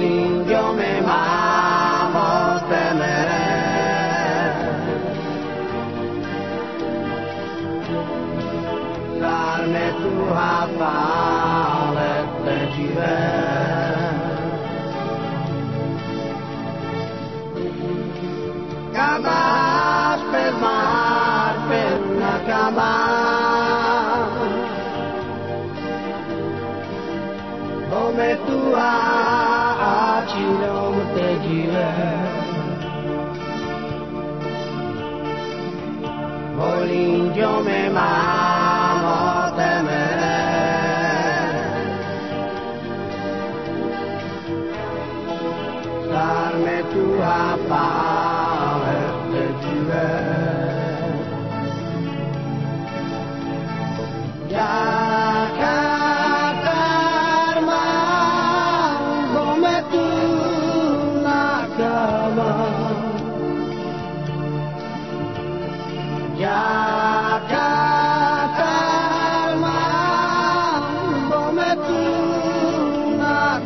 Volindio me mamo temere Darme tua pale te gire yo me mamo a temer. Darme tu apaz.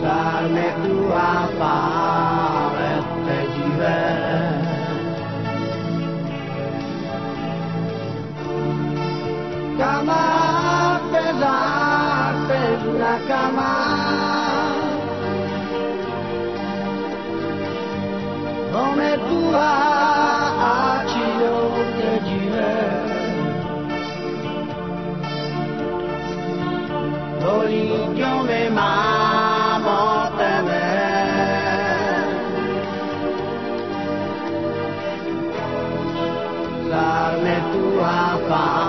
sale tua parete di me. Cama pesante, una cama tua